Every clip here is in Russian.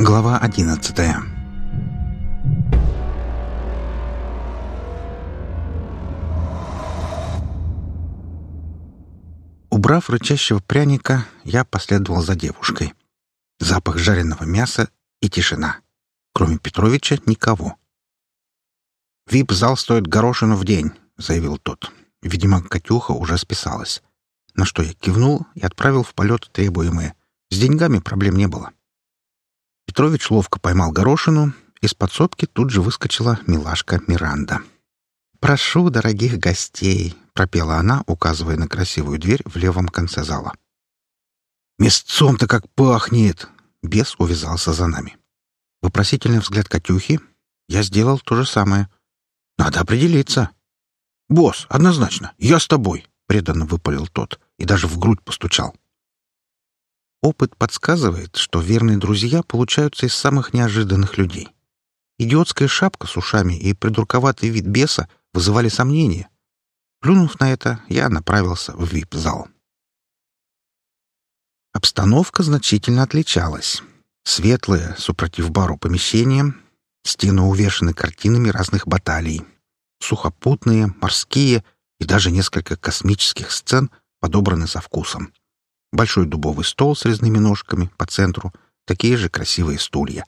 Глава одиннадцатая Убрав рычащего пряника, я последовал за девушкой. Запах жареного мяса и тишина. Кроме Петровича никого. «Вип-зал стоит горошину в день», — заявил тот. Видимо, Катюха уже списалась. На что я кивнул и отправил в полет требуемое. С деньгами проблем не было. Петрович ловко поймал горошину, из подсобки тут же выскочила милашка Миранда. «Прошу, дорогих гостей!» — пропела она, указывая на красивую дверь в левом конце зала. «Местцом-то как пахнет!» Бес увязался за нами. Вопросительный взгляд Катюхи. Я сделал то же самое. «Надо определиться». «Босс, однозначно, я с тобой», — преданно выпалил тот и даже в грудь постучал. Опыт подсказывает, что верные друзья получаются из самых неожиданных людей. Идиотская шапка с ушами и придурковатый вид беса вызывали сомнения. Плюнув на это, я направился в вип-зал. Обстановка значительно отличалась. Светлое, супротив бару помещение, стены увешаны картинами разных баталий. Сухопутные, морские и даже несколько космических сцен подобраны со вкусом. Большой дубовый стол с резными ножками по центру, такие же красивые стулья.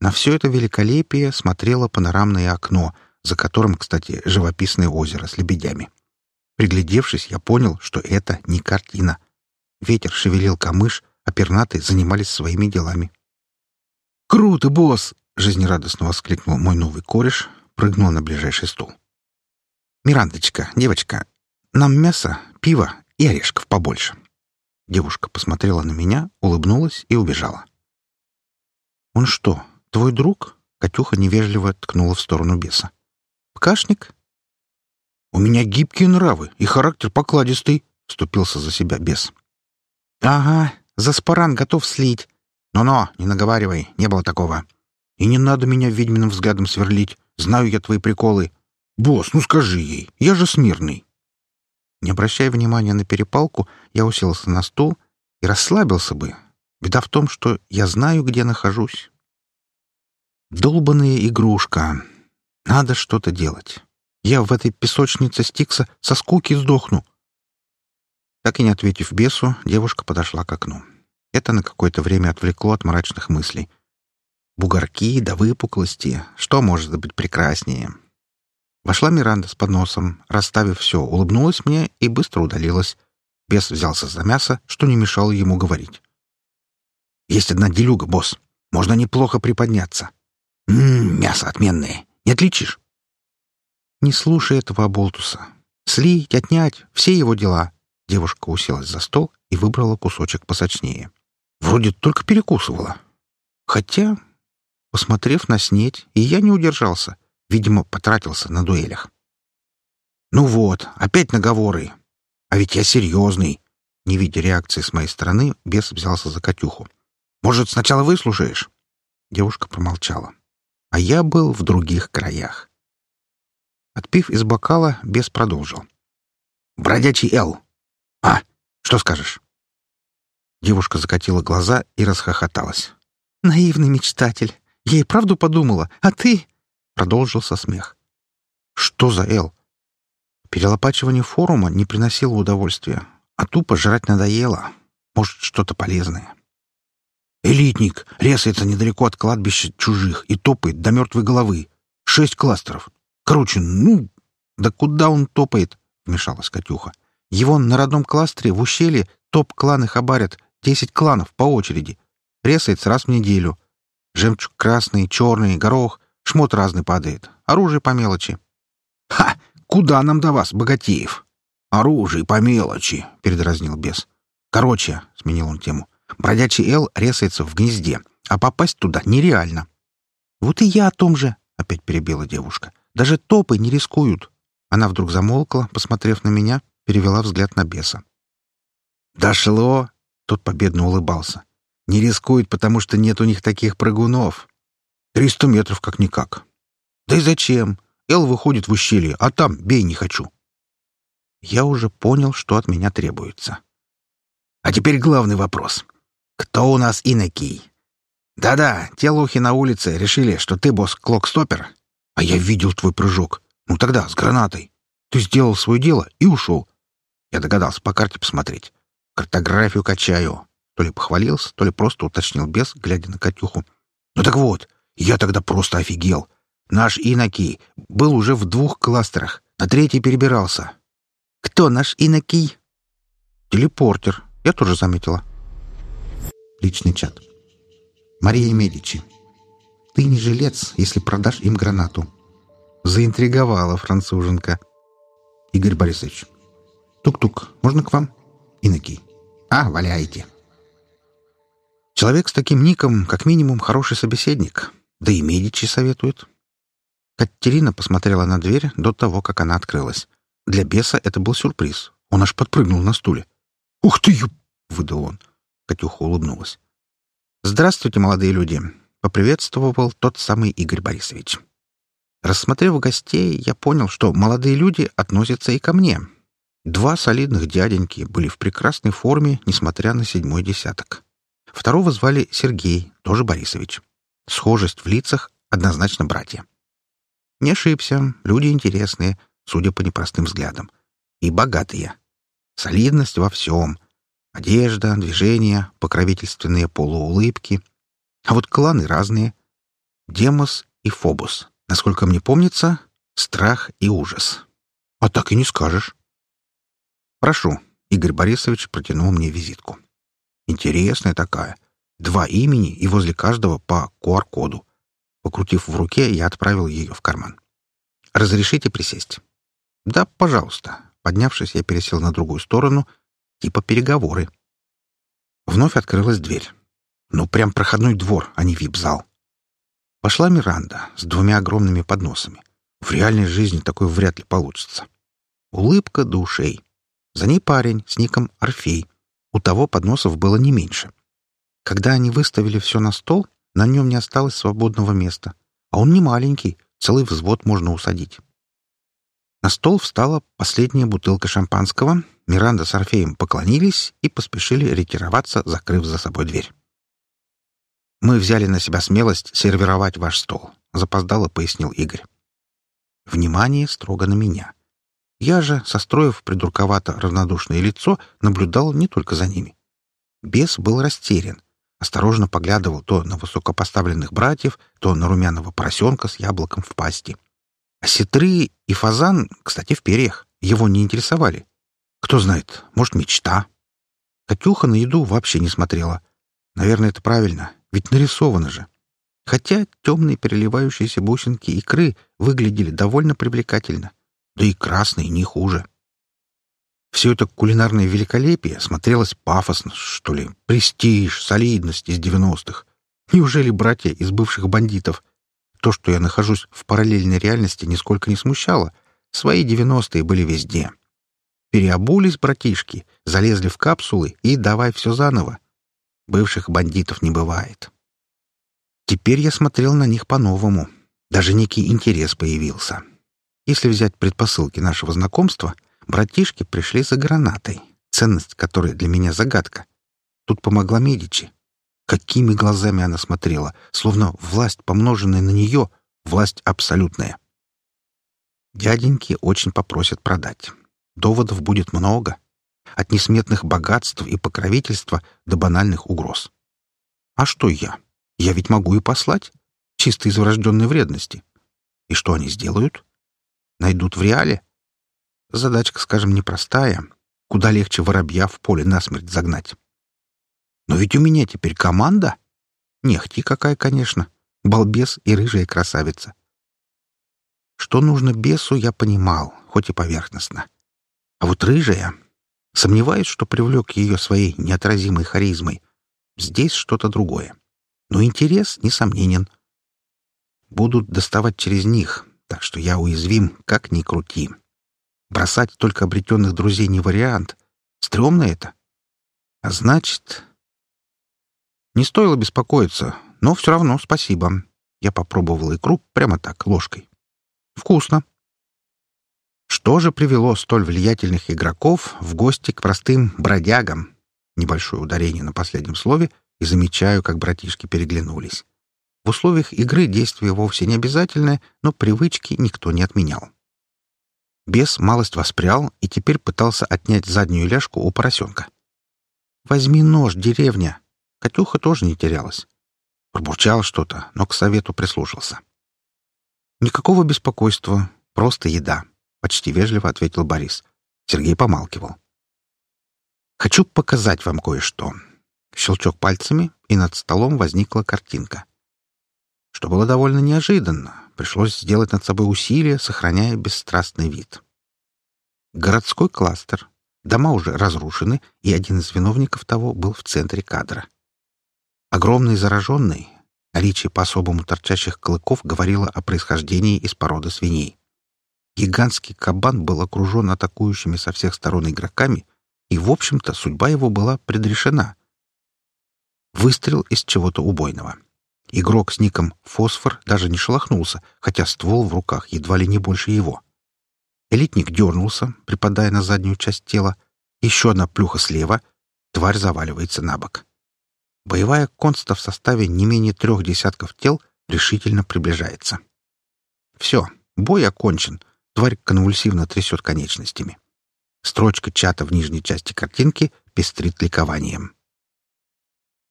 На все это великолепие смотрело панорамное окно, за которым, кстати, живописное озеро с лебедями. Приглядевшись, я понял, что это не картина. Ветер шевелил камыш, а пернатые занимались своими делами. «Круто, босс!» — жизнерадостно воскликнул мой новый кореш, прыгнул на ближайший стул. «Мирандочка, девочка, нам мясо, пиво и орешков побольше. Девушка посмотрела на меня, улыбнулась и убежала. «Он что, твой друг?» Катюха невежливо ткнула в сторону беса. «Ткашник?» «У меня гибкие нравы и характер покладистый», — вступился за себя бес. «Ага, за спаран готов слить. Но-но, не наговаривай, не было такого. И не надо меня ведьминым взглядом сверлить. Знаю я твои приколы. Босс, ну скажи ей, я же смирный». Не обращая внимания на перепалку, я уселся на стул и расслабился бы. Беда в том, что я знаю, где нахожусь. Долбаная игрушка. Надо что-то делать. Я в этой песочнице Стикса со скуки сдохну. Так и не ответив бесу, девушка подошла к окну. Это на какое-то время отвлекло от мрачных мыслей. Бугорки да выпуклости. Что может быть прекраснее? Вошла Миранда с подносом, расставив все, улыбнулась мне и быстро удалилась. Бес взялся за мясо, что не мешало ему говорить. «Есть одна делюга, босс. Можно неплохо приподняться. Ммм, мясо отменное. Не отличишь?» «Не слушай этого оболтуса. Слить, отнять — все его дела». Девушка уселась за стол и выбрала кусочек посочнее. Вроде только перекусывала. Хотя, посмотрев на снеть, и я не удержался. Видимо, потратился на дуэлях. «Ну вот, опять наговоры. А ведь я серьезный». Не видя реакции с моей стороны, бес взялся за Катюху. «Может, сначала выслушаешь?» Девушка промолчала. А я был в других краях. Отпив из бокала, бес продолжил. «Бродячий Эл! А, что скажешь?» Девушка закатила глаза и расхохоталась. «Наивный мечтатель! Я и правду подумала, а ты...» Продолжился смех. «Что за Эл?» Перелопачивание форума не приносило удовольствия, а тупо жрать надоело. Может, что-то полезное. «Элитник резается недалеко от кладбища чужих и топает до мертвой головы. Шесть кластеров. Короче, ну...» «Да куда он топает?» — вмешалась Катюха. «Его на родном кластере в ущелье топ-кланы хабарят. Десять кланов по очереди. Резается раз в неделю. Жемчуг красный, черный, горох. Шмот разный падает. Оружие по мелочи. «Ха! Куда нам до вас, богатеев?» «Оружие по мелочи», — передразнил бес. «Короче», — сменил он тему, — «бродячий Эл резается в гнезде, а попасть туда нереально». «Вот и я о том же», — опять перебила девушка. «Даже топы не рискуют». Она вдруг замолкла, посмотрев на меня, перевела взгляд на беса. «Дошло!» — тот победно улыбался. «Не рискуют, потому что нет у них таких прыгунов. Триста метров как-никак. Да и зачем? Эл выходит в ущелье, а там бей не хочу. Я уже понял, что от меня требуется. А теперь главный вопрос. Кто у нас инокий? Да-да, те лохи на улице решили, что ты босс Клокстопер. А я видел твой прыжок. Ну тогда, с гранатой. Ты сделал свое дело и ушел. Я догадался по карте посмотреть. Картографию качаю. То ли похвалился, то ли просто уточнил бес, глядя на Катюху. Ну так вот, я тогда просто офигел. Наш Инокий был уже в двух кластерах, на третий перебирался. Кто наш Инокий? Телепортер. Я тоже заметила. Личный чат. Мария Медичи. Ты не жилец, если продашь им гранату. Заинтриговала француженка. Игорь Борисович. Тук-тук, можно к вам? Инокий. А, валяйте. Человек с таким ником, как минимум, хороший собеседник. Да и Медичи советует. Катерина посмотрела на дверь до того, как она открылась. Для беса это был сюрприз. Он аж подпрыгнул на стуле. «Ух ты, ю!» — выдал он. Катюха улыбнулась. «Здравствуйте, молодые люди!» — поприветствовал тот самый Игорь Борисович. Рассмотрев гостей, я понял, что молодые люди относятся и ко мне. Два солидных дяденьки были в прекрасной форме, несмотря на седьмой десяток. Второго звали Сергей, тоже Борисович. Схожесть в лицах — однозначно братья. Не ошибся, люди интересные, судя по непростым взглядам. И богатые. Солидность во всем. Одежда, движения, покровительственные полуулыбки. А вот кланы разные. Демос и Фобус. Насколько мне помнится, страх и ужас. А так и не скажешь. Прошу. Игорь Борисович протянул мне визитку. Интересная такая. Два имени и возле каждого по QR-коду. Покрутив в руке, я отправил ее в карман. «Разрешите присесть?» «Да, пожалуйста». Поднявшись, я пересел на другую сторону, типа переговоры. Вновь открылась дверь. Ну, прям проходной двор, а не вип-зал. Пошла Миранда с двумя огромными подносами. В реальной жизни такое вряд ли получится. Улыбка до ушей. За ней парень с ником Орфей. У того подносов было не меньше. Когда они выставили все на стол, на нем не осталось свободного места. А он не маленький, целый взвод можно усадить. На стол встала последняя бутылка шампанского, Миранда с Орфеем поклонились и поспешили ретироваться, закрыв за собой дверь. «Мы взяли на себя смелость сервировать ваш стол», — запоздало пояснил Игорь. «Внимание строго на меня. Я же, состроив придурковато равнодушное лицо, наблюдал не только за ними. Бес был растерян, осторожно поглядывал то на высокопоставленных братьев, то на румяного поросенка с яблоком в пасти. А сетры и фазан, кстати, в перьях, его не интересовали. Кто знает, может, мечта. Катюха на еду вообще не смотрела. Наверное, это правильно, ведь нарисовано же. Хотя темные переливающиеся бусинки икры выглядели довольно привлекательно да и красный не хуже. Все это кулинарное великолепие смотрелось пафосно, что ли, престиж, солидность из девяностых. Неужели братья из бывших бандитов? То, что я нахожусь в параллельной реальности, нисколько не смущало. Свои девяностые были везде. Переобулись братишки, залезли в капсулы и давай все заново. Бывших бандитов не бывает. Теперь я смотрел на них по-новому. Даже некий интерес появился. Если взять предпосылки нашего знакомства, братишки пришли за гранатой, ценность которой для меня загадка. Тут помогла Медичи. Какими глазами она смотрела, словно власть, помноженная на нее, власть абсолютная. Дяденьки очень попросят продать. Доводов будет много. От несметных богатств и покровительства до банальных угроз. А что я? Я ведь могу и послать. Чисто из врожденной вредности. И что они сделают? Найдут в реале? Задачка, скажем, непростая. Куда легче воробья в поле насмерть загнать. Но ведь у меня теперь команда. Нехти какая, конечно. Балбес и рыжая красавица. Что нужно бесу, я понимал, хоть и поверхностно. А вот рыжая... Сомневаюсь, что привлек ее своей неотразимой харизмой. Здесь что-то другое. Но интерес несомненен. Будут доставать через них, так что я уязвим, как ни крути. Бросать только обретенных друзей не вариант. Стремно это. А значит... Не стоило беспокоиться, но все равно спасибо. Я попробовал икру прямо так, ложкой. Вкусно. Что же привело столь влиятельных игроков в гости к простым бродягам? Небольшое ударение на последнем слове, и замечаю, как братишки переглянулись. В условиях игры действие вовсе не обязательное, но привычки никто не отменял. Бес малость воспрял и теперь пытался отнять заднюю ляжку у поросенка. «Возьми нож, деревня!» Катюха тоже не терялась. Пробурчал что-то, но к совету прислушался. «Никакого беспокойства, просто еда», — почти вежливо ответил Борис. Сергей помалкивал. «Хочу показать вам кое-что». Щелчок пальцами, и над столом возникла картинка. Что было довольно неожиданно. Пришлось сделать над собой усилие, сохраняя бесстрастный вид. Городской кластер. Дома уже разрушены, и один из виновников того был в центре кадра. Огромный зараженный, наличие по-особому торчащих клыков говорило о происхождении из породы свиней. Гигантский кабан был окружен атакующими со всех сторон игроками, и, в общем-то, судьба его была предрешена. Выстрел из чего-то убойного. Игрок с ником «Фосфор» даже не шелохнулся, хотя ствол в руках едва ли не больше его. Элитник дернулся, припадая на заднюю часть тела. Еще одна плюха слева. Тварь заваливается на бок. Боевая конста в составе не менее трех десятков тел решительно приближается. Все, бой окончен. Тварь конвульсивно трясет конечностями. Строчка чата в нижней части картинки пестрит ликованием.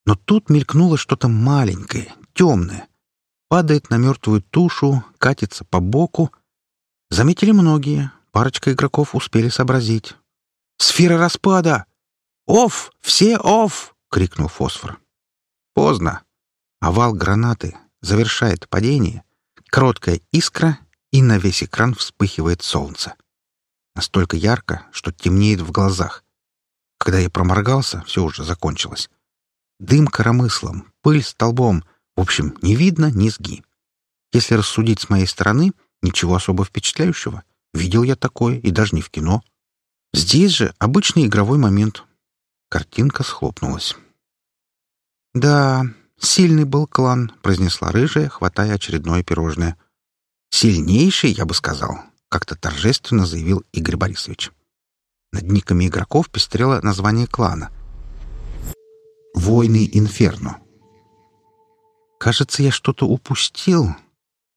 Но тут мелькнуло что-то маленькое, темное. Падает на мертвую тушу, катится по боку. Заметили многие. Парочка игроков успели сообразить. «Сфера распада! Оф! Все оф!» — крикнул фосфор. Поздно. Овал гранаты завершает падение, короткая искра, и на весь экран вспыхивает солнце. Настолько ярко, что темнеет в глазах. Когда я проморгался, все уже закончилось. Дым коромыслом, пыль столбом, в общем, не видно низги. Если рассудить с моей стороны, ничего особо впечатляющего. Видел я такое, и даже не в кино. Здесь же обычный игровой момент. Картинка схлопнулась. «Да, сильный был клан», — произнесла рыжая, хватая очередное пирожное. «Сильнейший, я бы сказал», — как-то торжественно заявил Игорь Борисович. Над никами игроков пестрело название клана. «Войны Инферно». «Кажется, я что-то упустил.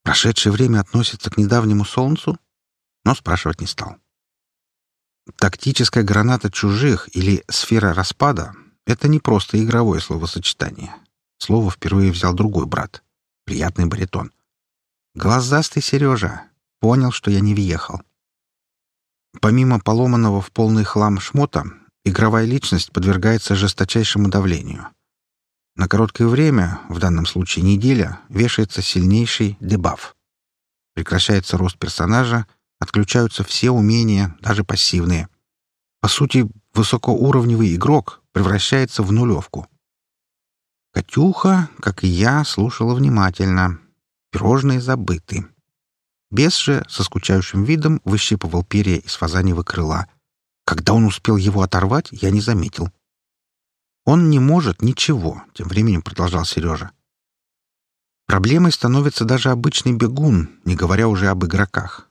Прошедшее время относится к недавнему солнцу?» Но спрашивать не стал. Тактическая граната чужих или сфера распада это не просто игровое словосочетание. Слово впервые взял другой брат. Приятный баритон. Глазастый Сережа. Понял, что я не въехал. Помимо поломанного в полный хлам шмота, игровая личность подвергается жесточайшему давлению. На короткое время, в данном случае неделя, вешается сильнейший дебаф. Прекращается рост персонажа, отключаются все умения, даже пассивные. По сути, высокоуровневый игрок превращается в нулевку. Катюха, как и я, слушала внимательно. Пирожные забыты. Бес же со скучающим видом выщипывал перья из фазаньего крыла. Когда он успел его оторвать, я не заметил. «Он не может ничего», — тем временем продолжал Сережа. Проблемой становится даже обычный бегун, не говоря уже об игроках.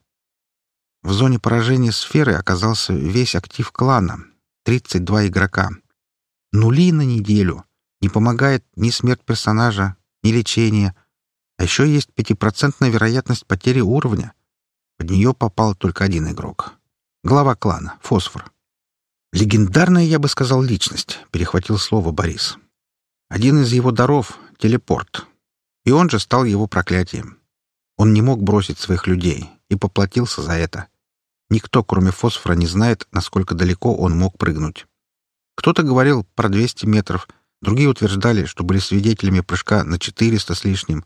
В зоне поражения сферы оказался весь актив клана — 32 игрока. Нули на неделю. Не помогает ни смерть персонажа, ни лечение. А еще есть пятипроцентная вероятность потери уровня. Под нее попал только один игрок. Глава клана, Фосфор. Легендарная, я бы сказал, личность, перехватил слово Борис. Один из его даров — телепорт. И он же стал его проклятием. Он не мог бросить своих людей и поплатился за это. Никто, кроме Фосфора, не знает, насколько далеко он мог прыгнуть. Кто-то говорил про 200 метров, другие утверждали, что были свидетелями прыжка на 400 с лишним.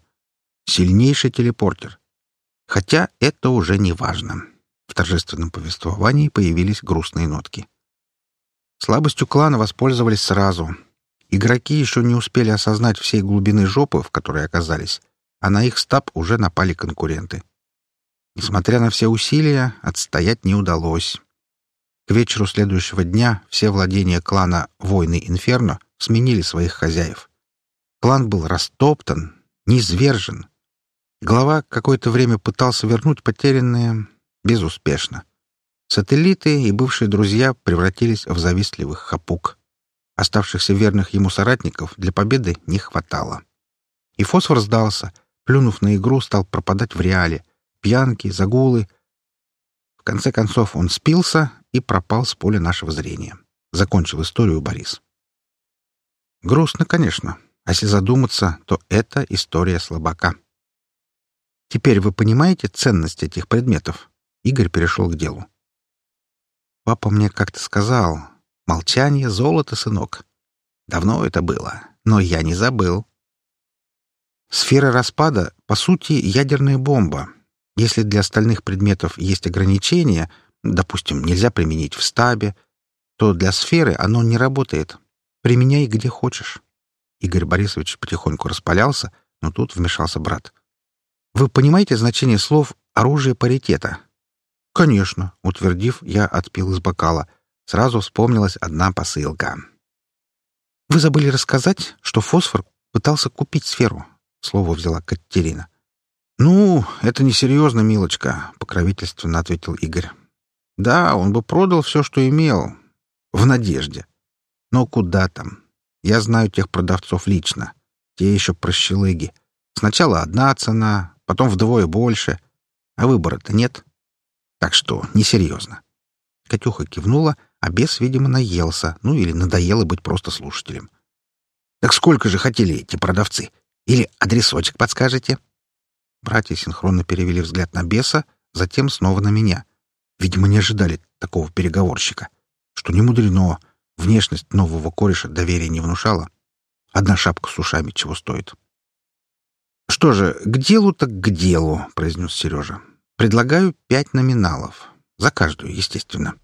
Сильнейший телепортер. Хотя это уже не важно. В торжественном повествовании появились грустные нотки. Слабостью клана воспользовались сразу. Игроки еще не успели осознать всей глубины жопы, в которой оказались, а на их стаб уже напали конкуренты. Несмотря на все усилия, отстоять не удалось. К вечеру следующего дня все владения клана «Войны Инферно» сменили своих хозяев. Клан был растоптан, низвержен. Глава какое-то время пытался вернуть потерянное безуспешно. Сателлиты и бывшие друзья превратились в завистливых хапук. Оставшихся верных ему соратников для победы не хватало. И фосфор сдался, плюнув на игру, стал пропадать в реале. Пьянки, загулы. В конце концов он спился и пропал с поля нашего зрения. Закончил историю Борис. Грустно, конечно. А если задуматься, то это история слабака. Теперь вы понимаете ценность этих предметов? Игорь перешел к делу. Папа мне как-то сказал, молчание — золото, сынок. Давно это было, но я не забыл. Сфера распада, по сути, ядерная бомба. Если для остальных предметов есть ограничения, допустим, нельзя применить в стабе, то для сферы оно не работает. Применяй где хочешь. Игорь Борисович потихоньку распалялся, но тут вмешался брат. Вы понимаете значение слов «оружие паритета»? Конечно, утвердив, я отпил из бокала. Сразу вспомнилась одна посылка. Вы забыли рассказать, что фосфор пытался купить сферу. Слово взяла Катерина. «Ну, это несерьезно, милочка», — покровительственно ответил Игорь. «Да, он бы продал все, что имел. В надежде. Но куда там? Я знаю тех продавцов лично. Те еще прощелыги. Сначала одна цена, потом вдвое больше. А выбора-то нет. Так что несерьезно. Катюха кивнула, а бес, видимо, наелся, ну или надоело быть просто слушателем. «Так сколько же хотели эти продавцы? Или адресочек подскажете?» Братья синхронно перевели взгляд на беса, затем снова на меня. Видимо, не ожидали такого переговорщика. Что не мудрено, внешность нового кореша доверия не внушала. Одна шапка с ушами чего стоит. «Что же, к делу так к делу», — произнес Сережа. «Предлагаю пять номиналов. За каждую, естественно».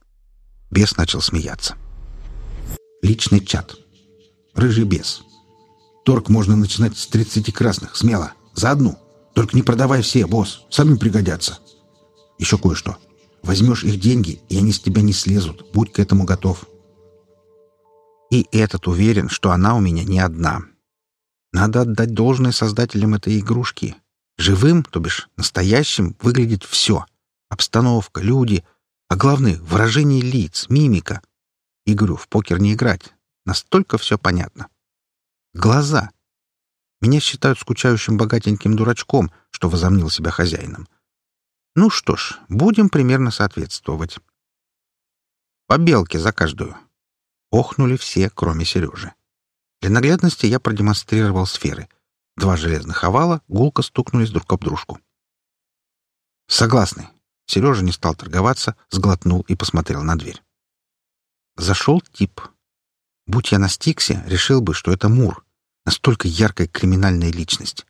Бес начал смеяться. Личный чат. Рыжий бес. Торг можно начинать с тридцати красных, смело. За одну. Только не продавай все, босс. Сами пригодятся. Еще кое-что. Возьмешь их деньги, и они с тебя не слезут. Будь к этому готов. И этот уверен, что она у меня не одна. Надо отдать должное создателям этой игрушки. Живым, то бишь настоящим, выглядит все. Обстановка, люди, а главное — выражение лиц, мимика. Игорю в покер не играть. Настолько все понятно. Глаза. Меня считают скучающим богатеньким дурачком, что возомнил себя хозяином. Ну что ж, будем примерно соответствовать. По белке за каждую. Охнули все, кроме Сережи. Для наглядности я продемонстрировал сферы. Два железных овала гулко стукнулись друг об дружку. «Согласны». Сережа не стал торговаться, сглотнул и посмотрел на дверь. Зашел тип. Будь я на Стиксе, решил бы, что это Мур. Настолько яркая криминальная личность.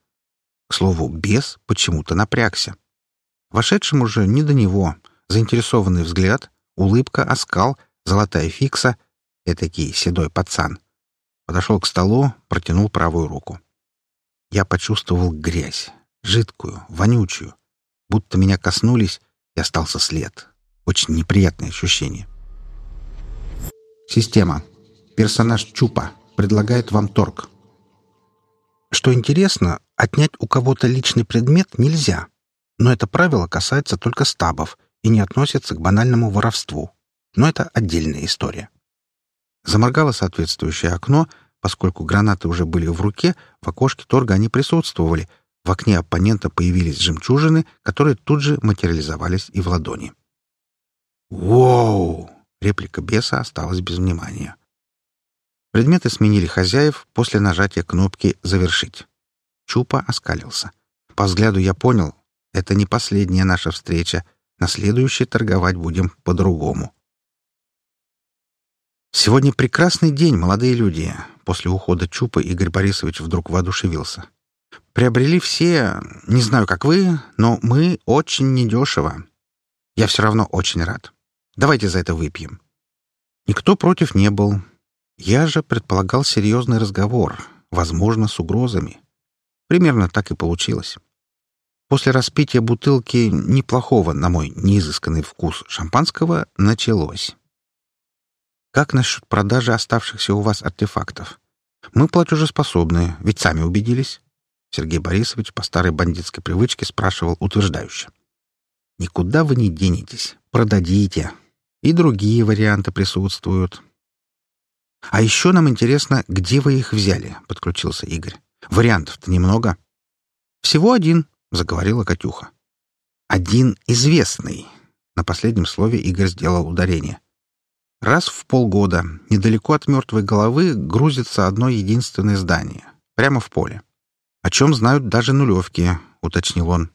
К слову, бес почему-то напрягся. Вошедшему же не до него. Заинтересованный взгляд, улыбка, оскал, золотая фикса — этакий седой пацан — Подошел к столу, протянул правую руку. Я почувствовал грязь, жидкую, вонючую. Будто меня коснулись, и остался след. Очень неприятное ощущение. Система. Персонаж Чупа предлагает вам торг. Что интересно, отнять у кого-то личный предмет нельзя. Но это правило касается только стабов и не относится к банальному воровству. Но это отдельная история. Заморгало соответствующее окно, поскольку гранаты уже были в руке, в окошке торга они присутствовали. В окне оппонента появились жемчужины, которые тут же материализовались и в ладони. «Воу!» — реплика беса осталась без внимания. Предметы сменили хозяев после нажатия кнопки «Завершить». Чупа оскалился. По взгляду я понял, это не последняя наша встреча. На следующей торговать будем по-другому. «Сегодня прекрасный день, молодые люди!» После ухода Чупа Игорь Борисович вдруг воодушевился. «Приобрели все, не знаю, как вы, но мы очень недешево. Я все равно очень рад. Давайте за это выпьем». Никто против не был. Я же предполагал серьезный разговор, возможно, с угрозами. Примерно так и получилось. После распития бутылки неплохого, на мой неизысканный вкус, шампанского началось. Как насчет продажи оставшихся у вас артефактов? Мы платежеспособны, ведь сами убедились. Сергей Борисович по старой бандитской привычке спрашивал утверждающе. Никуда вы не денетесь, продадите. И другие варианты присутствуют. А еще нам интересно, где вы их взяли, — подключился Игорь. Вариантов-то немного. Всего один, — заговорила Катюха. Один известный. На последнем слове Игорь сделал ударение. Раз в полгода недалеко от мертвой головы грузится одно единственное здание. Прямо в поле. О чем знают даже нулевки, — уточнил он.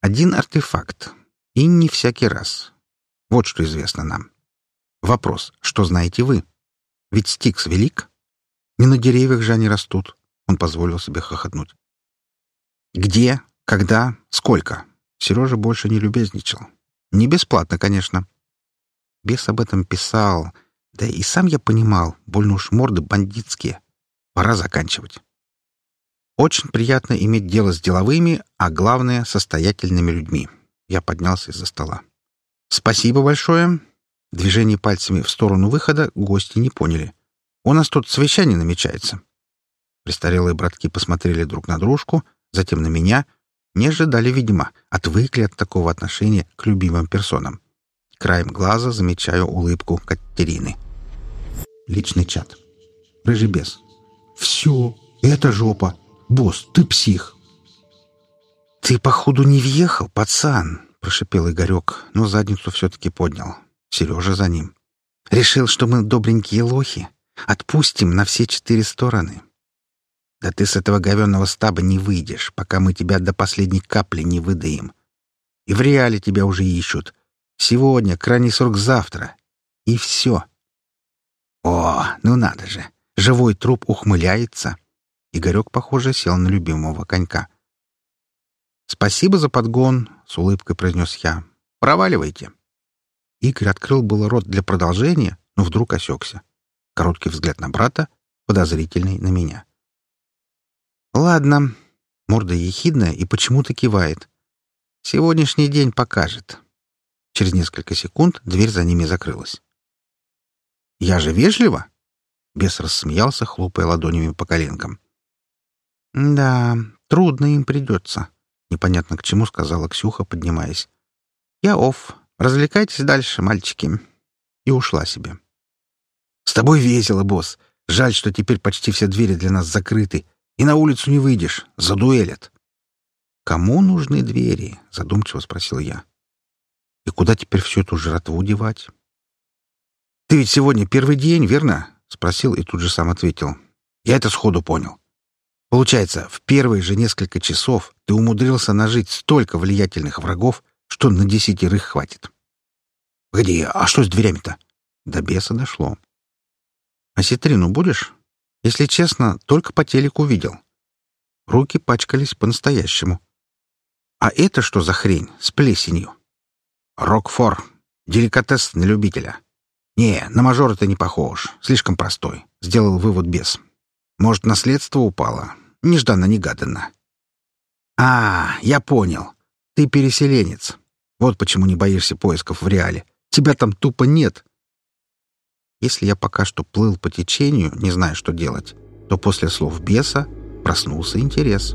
Один артефакт. И не всякий раз. Вот что известно нам. Вопрос, что знаете вы? Ведь Стикс велик. Не на деревьях же они растут. Он позволил себе хохотнуть. Где, когда, сколько? Сережа больше не любезничал. Не бесплатно, конечно. Бес об этом писал. Да и сам я понимал, больно уж морды бандитские. Пора заканчивать. Очень приятно иметь дело с деловыми, а главное — состоятельными людьми. Я поднялся из-за стола. «Спасибо большое. Движение пальцами в сторону выхода гости не поняли. «У нас тут совещание намечается». Престарелые братки посмотрели друг на дружку, затем на меня. Не ожидали, видимо, отвыкли от такого отношения к любимым персонам. Краем глаза замечаю улыбку Катерины. Личный чат. Рыжий бес. «Все, это жопа! Босс, ты псих!» «Ты, походу, не въехал, пацан!» — прошипел Игорек, но задницу все-таки поднял. Сережа за ним. «Решил, что мы добренькие лохи. Отпустим на все четыре стороны. Да ты с этого говенного стаба не выйдешь, пока мы тебя до последней капли не выдаем. И в реале тебя уже ищут. Сегодня, крайний срок завтра. И все. О, ну надо же. Живой труп ухмыляется. Игорек, похоже, сел на любимого конька. «Спасибо за подгон», — с улыбкой произнес я. «Проваливайте». Игорь открыл было рот для продолжения, но вдруг осекся. Короткий взгляд на брата, подозрительный на меня. «Ладно». Морда ехидная и почему-то кивает. «Сегодняшний день покажет». Через несколько секунд дверь за ними закрылась. «Я же вежливо?» Бес рассмеялся, хлопая ладонями по коленкам. «Да, трудно им придется», — непонятно к чему сказала Ксюха, поднимаясь. «Я офф. Развлекайтесь дальше, мальчики». И ушла себе. «С тобой весело, босс. Жаль, что теперь почти все двери для нас закрыты, и на улицу не выйдешь. Задуэлят». «Кому нужны двери?» — задумчиво спросил я. «И куда теперь всю эту жратву девать?» «Ты ведь сегодня первый день, верно?» — спросил и тут же сам ответил. «Я это сходу понял. Получается, в первые же несколько часов ты умудрился нажить столько влиятельных врагов, что на десятерых хватит. Погоди, а что с дверями-то? До беса дошло. Осетрину будешь? Если честно, только по телеку видел. Руки пачкались по-настоящему. А это что за хрень с плесенью? Рокфор. Деликатес на любителя. Не, на мажор ты не похож. Слишком простой. Сделал вывод без. Может, наследство упало? Нежданно-негаданно. А, я понял. Ты переселенец. Вот почему не боишься поисков в реале. Тебя там тупо нет. Если я пока что плыл по течению, не зная, что делать, то после слов беса проснулся интерес.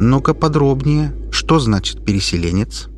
Ну-ка подробнее, что значит переселенец?